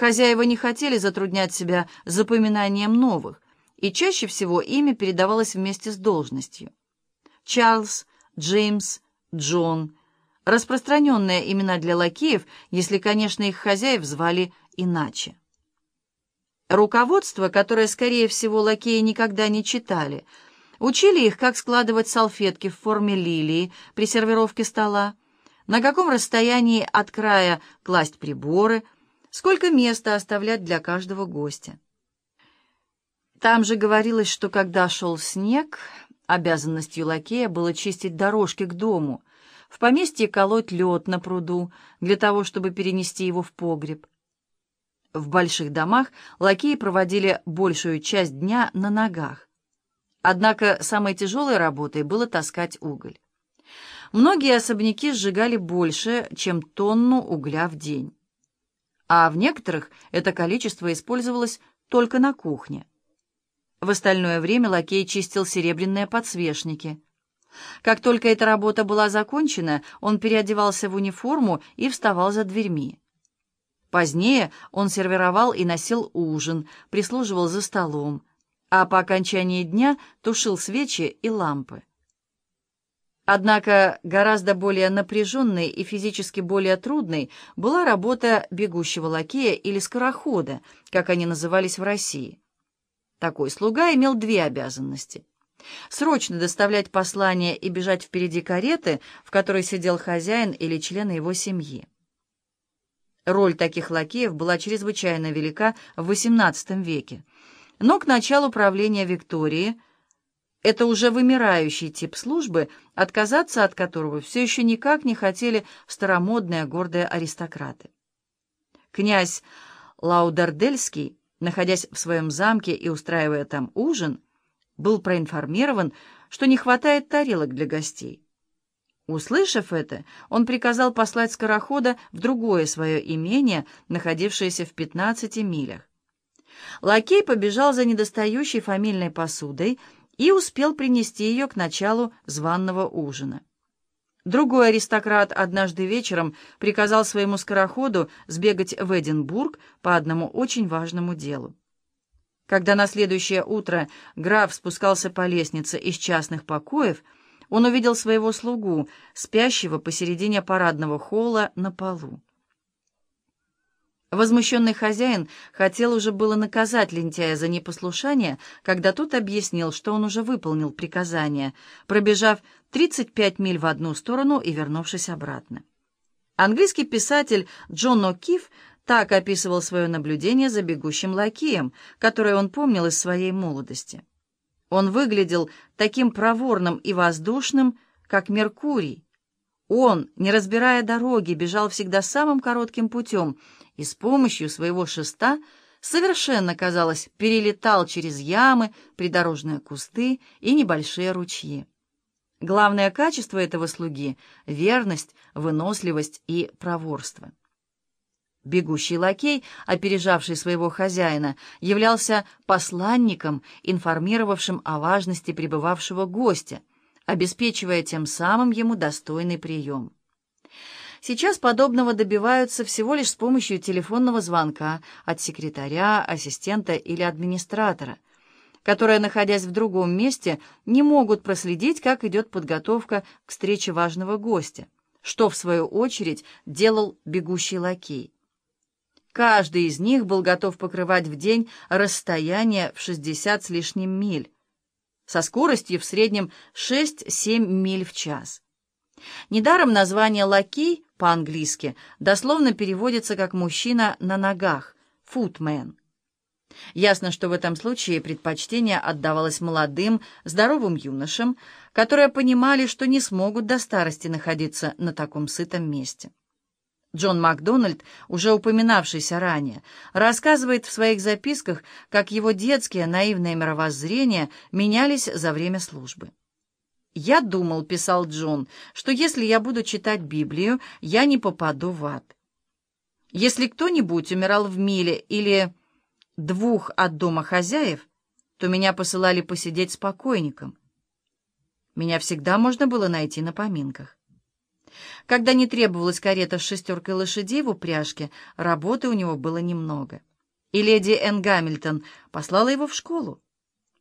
Хозяева не хотели затруднять себя запоминанием новых, и чаще всего имя передавалось вместе с должностью. Чарльз, Джеймс, Джон — распространенные имена для лакеев, если, конечно, их хозяев звали иначе. Руководство, которое, скорее всего, лакеи никогда не читали, учили их, как складывать салфетки в форме лилии при сервировке стола, на каком расстоянии от края класть приборы, сколько места оставлять для каждого гостя. Там же говорилось, что когда шел снег, обязанностью лакея было чистить дорожки к дому, в поместье колоть лед на пруду для того, чтобы перенести его в погреб. В больших домах лакеи проводили большую часть дня на ногах. Однако самой тяжелой работой было таскать уголь. Многие особняки сжигали больше, чем тонну угля в день. А в некоторых это количество использовалось только на кухне. В остальное время лакей чистил серебряные подсвечники. Как только эта работа была закончена, он переодевался в униформу и вставал за дверьми. Позднее он сервировал и носил ужин, прислуживал за столом, а по окончании дня тушил свечи и лампы. Однако гораздо более напряженной и физически более трудной была работа бегущего лакея или скорохода, как они назывались в России. Такой слуга имел две обязанности. Срочно доставлять послание и бежать впереди кареты, в которой сидел хозяин или члены его семьи. Роль таких лакеев была чрезвычайно велика в XVIII веке, но к началу правления Виктории это уже вымирающий тип службы, отказаться от которого все еще никак не хотели старомодные гордые аристократы. Князь Лаудардельский находясь в своем замке и устраивая там ужин, был проинформирован, что не хватает тарелок для гостей. Услышав это, он приказал послать скорохода в другое свое имение, находившееся в 15 милях. Лакей побежал за недостающей фамильной посудой и успел принести ее к началу званного ужина. Другой аристократ однажды вечером приказал своему скороходу сбегать в Эдинбург по одному очень важному делу. Когда на следующее утро граф спускался по лестнице из частных покоев, он увидел своего слугу, спящего посередине парадного холла на полу. Возмущенный хозяин хотел уже было наказать лентяя за непослушание, когда тот объяснил, что он уже выполнил приказание, пробежав 35 миль в одну сторону и вернувшись обратно. Английский писатель Джон О'Кифф так описывал свое наблюдение за бегущим лакеем, которое он помнил из своей молодости. Он выглядел таким проворным и воздушным, как Меркурий. Он, не разбирая дороги, бежал всегда самым коротким путем — и с помощью своего шеста совершенно, казалось, перелетал через ямы, придорожные кусты и небольшие ручьи. Главное качество этого слуги — верность, выносливость и проворство. Бегущий лакей, опережавший своего хозяина, являлся посланником, информировавшим о важности пребывавшего гостя, обеспечивая тем самым ему достойный прием. Сейчас подобного добиваются всего лишь с помощью телефонного звонка от секретаря, ассистента или администратора, которые, находясь в другом месте, не могут проследить, как идет подготовка к встрече важного гостя, что, в свою очередь, делал бегущий лакей. Каждый из них был готов покрывать в день расстояние в 60 с лишним миль, со скоростью в среднем 6-7 миль в час. Недаром название «лакей» по-английски дословно переводится как «мужчина на ногах» — «футмен». Ясно, что в этом случае предпочтение отдавалось молодым, здоровым юношам, которые понимали, что не смогут до старости находиться на таком сытом месте. Джон Макдональд, уже упоминавшийся ранее, рассказывает в своих записках, как его детские наивные мировоззрения менялись за время службы. «Я думал, — писал Джон, — что если я буду читать Библию, я не попаду в ад. Если кто-нибудь умирал в миле или двух от дома хозяев, то меня посылали посидеть с покойником. Меня всегда можно было найти на поминках. Когда не требовалась карета с шестеркой лошадей в упряжке, работы у него было немного. И леди Энн Гамильтон послала его в школу.